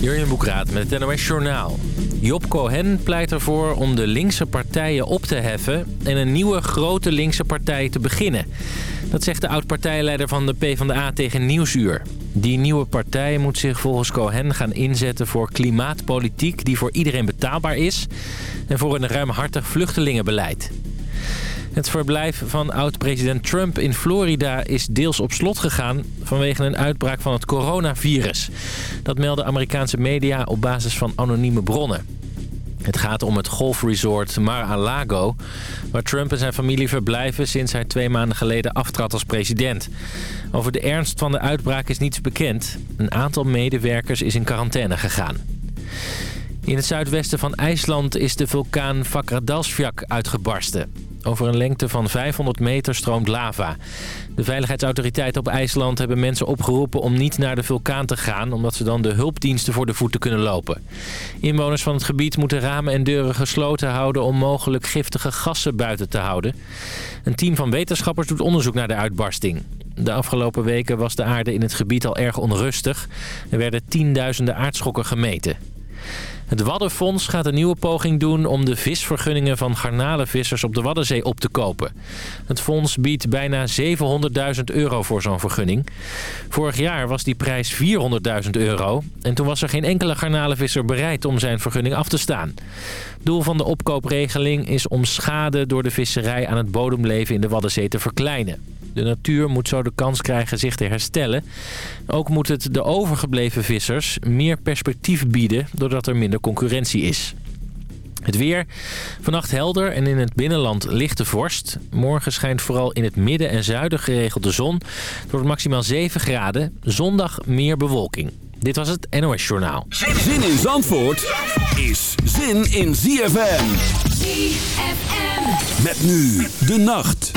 Jurjen Boekraat met het NOS Journaal. Job Cohen pleit ervoor om de linkse partijen op te heffen... en een nieuwe grote linkse partij te beginnen. Dat zegt de oud-partijleider van de PvdA tegen Nieuwsuur. Die nieuwe partij moet zich volgens Cohen gaan inzetten voor klimaatpolitiek... die voor iedereen betaalbaar is... en voor een ruimhartig vluchtelingenbeleid. Het verblijf van oud-president Trump in Florida is deels op slot gegaan... vanwege een uitbraak van het coronavirus. Dat melden Amerikaanse media op basis van anonieme bronnen. Het gaat om het golfresort Mar-a-Lago... waar Trump en zijn familie verblijven sinds hij twee maanden geleden aftrad als president. Over de ernst van de uitbraak is niets bekend. Een aantal medewerkers is in quarantaine gegaan. In het zuidwesten van IJsland is de vulkaan Fakradalsfjak uitgebarsten. Over een lengte van 500 meter stroomt lava. De veiligheidsautoriteiten op IJsland hebben mensen opgeroepen om niet naar de vulkaan te gaan... omdat ze dan de hulpdiensten voor de voeten kunnen lopen. Inwoners van het gebied moeten ramen en deuren gesloten houden... om mogelijk giftige gassen buiten te houden. Een team van wetenschappers doet onderzoek naar de uitbarsting. De afgelopen weken was de aarde in het gebied al erg onrustig. Er werden tienduizenden aardschokken gemeten. Het Waddenfonds gaat een nieuwe poging doen om de visvergunningen van garnalenvissers op de Waddenzee op te kopen. Het fonds biedt bijna 700.000 euro voor zo'n vergunning. Vorig jaar was die prijs 400.000 euro en toen was er geen enkele garnalenvisser bereid om zijn vergunning af te staan. Doel van de opkoopregeling is om schade door de visserij aan het bodemleven in de Waddenzee te verkleinen. De natuur moet zo de kans krijgen zich te herstellen. Ook moet het de overgebleven vissers meer perspectief bieden... doordat er minder concurrentie is. Het weer. Vannacht helder en in het binnenland lichte vorst. Morgen schijnt vooral in het midden en zuiden geregeld de zon. Het wordt maximaal 7 graden. Zondag meer bewolking. Dit was het NOS Journaal. Zin in Zandvoort is zin in ZFM. ZFM. Met nu de nacht.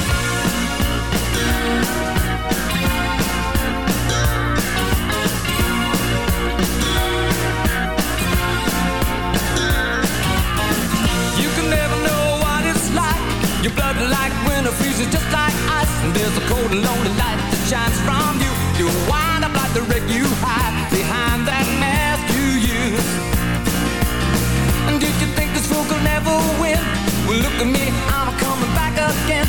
Look at me, I'm coming back again.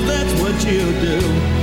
That's what you do.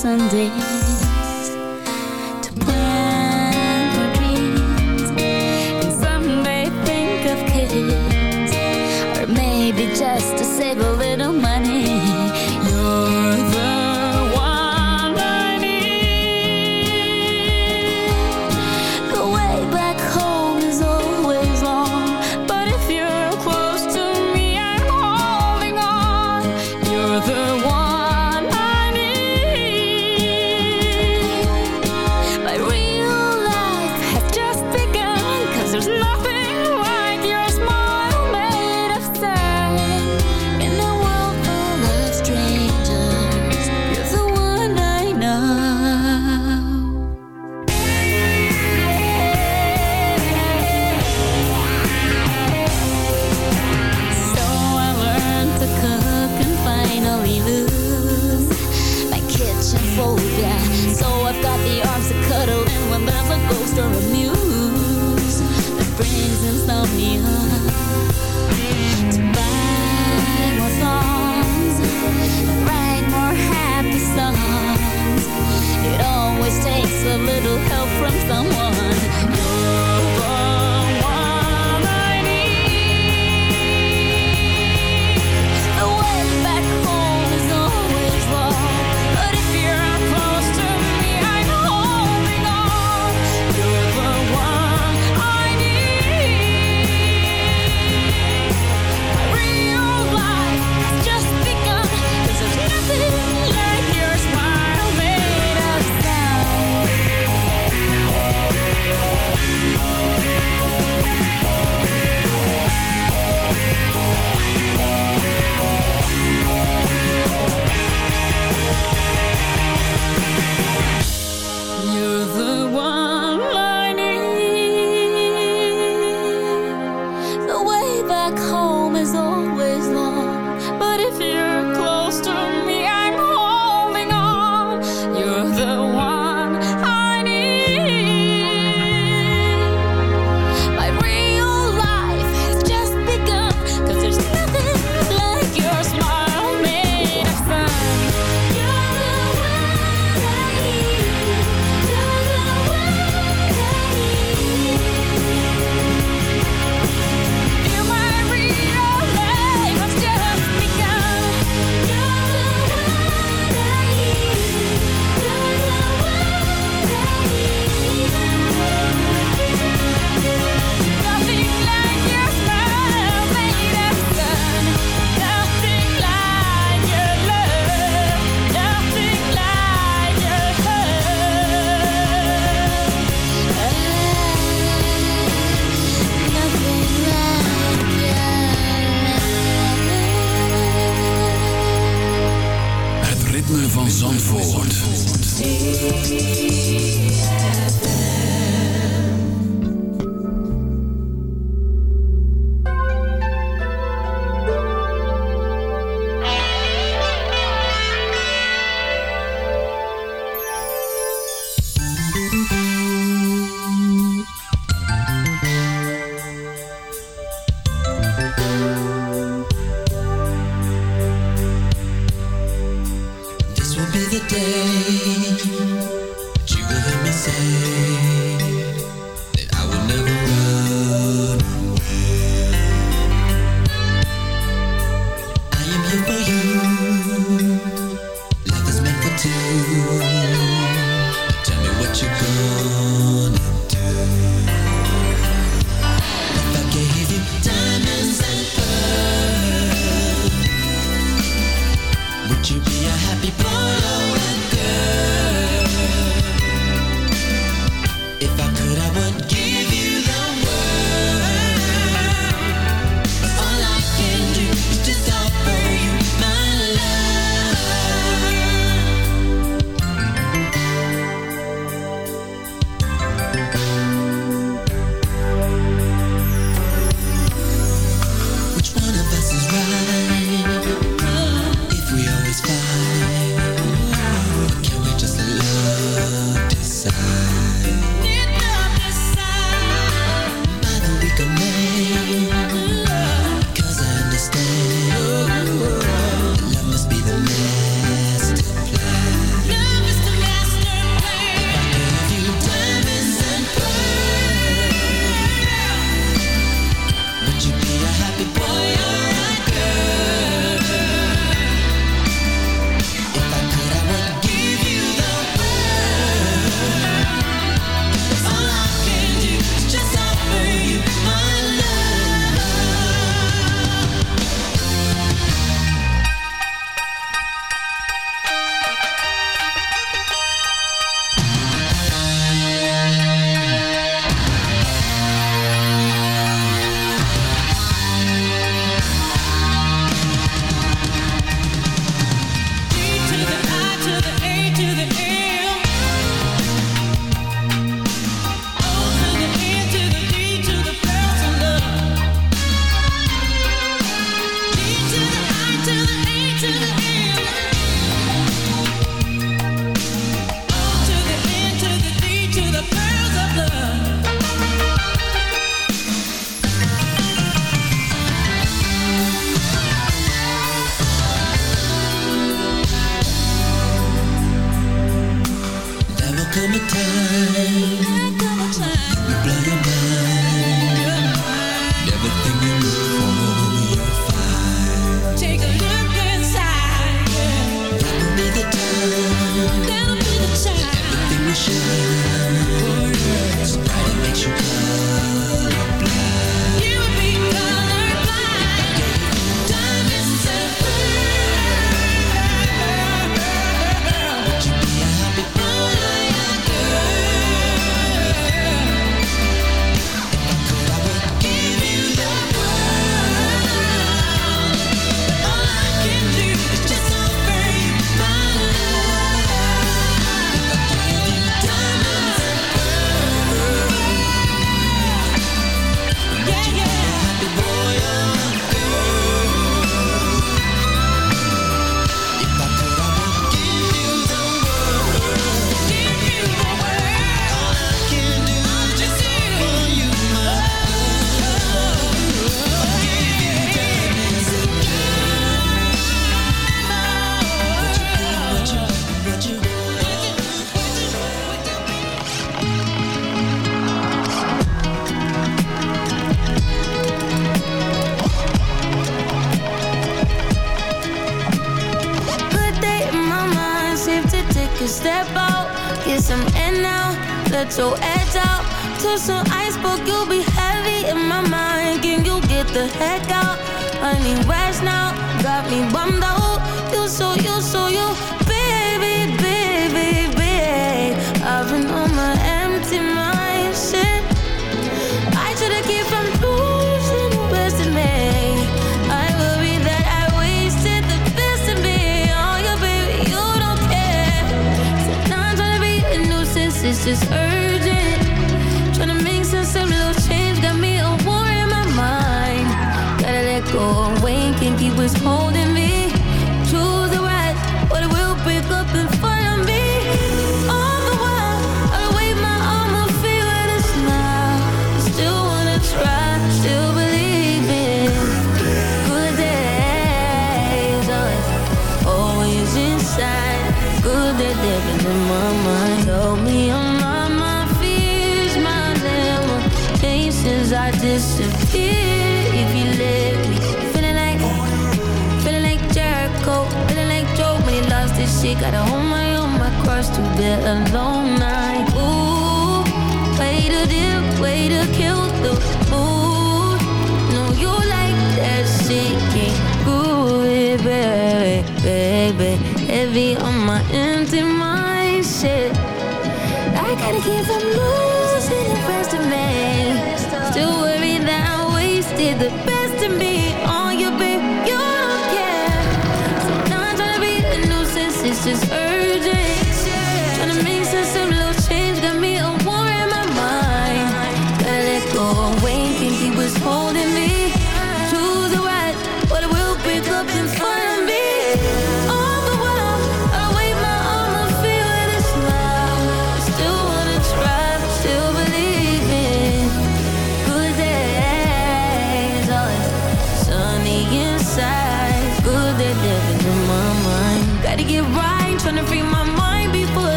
Sunday. cold, yeah. So I've got the arms to cuddle, and when there's a ghost or a muse that brings insomnia.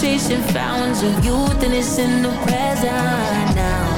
chasing fountains of youth and it's in the present now.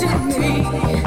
to me.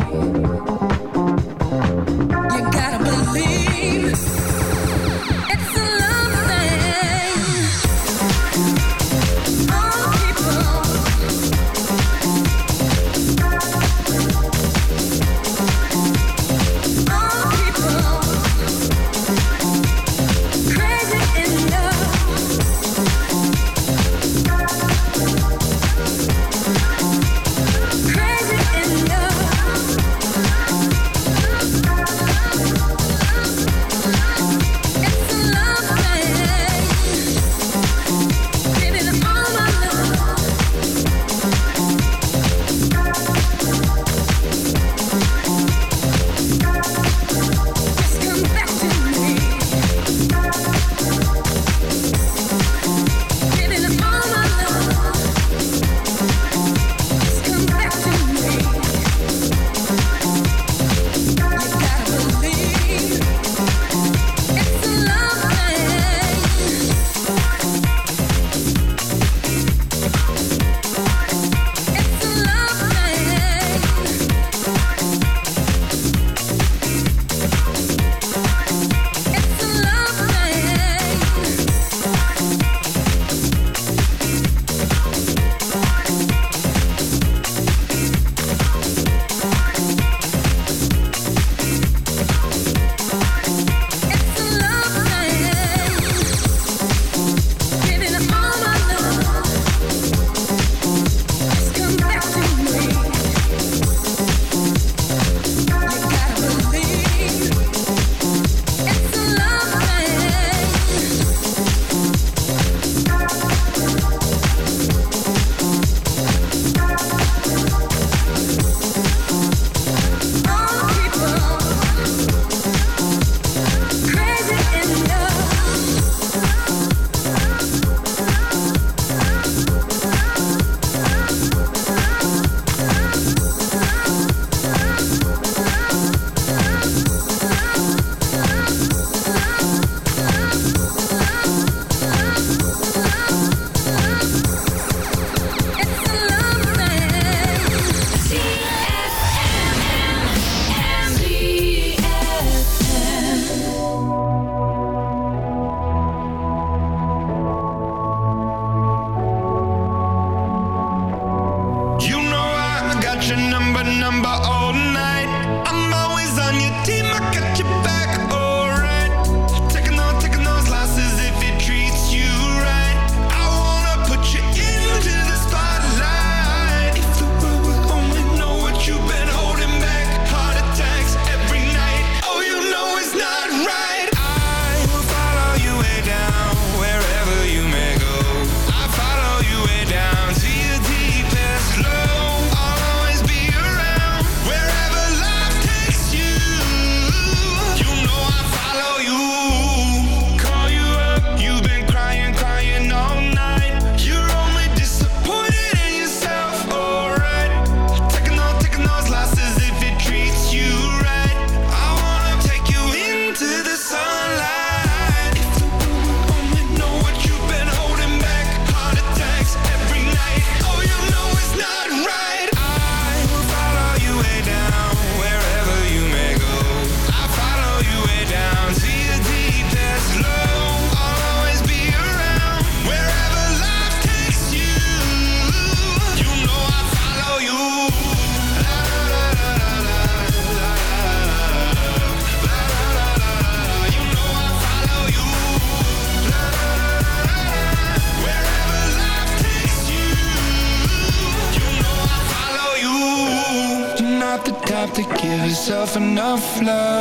of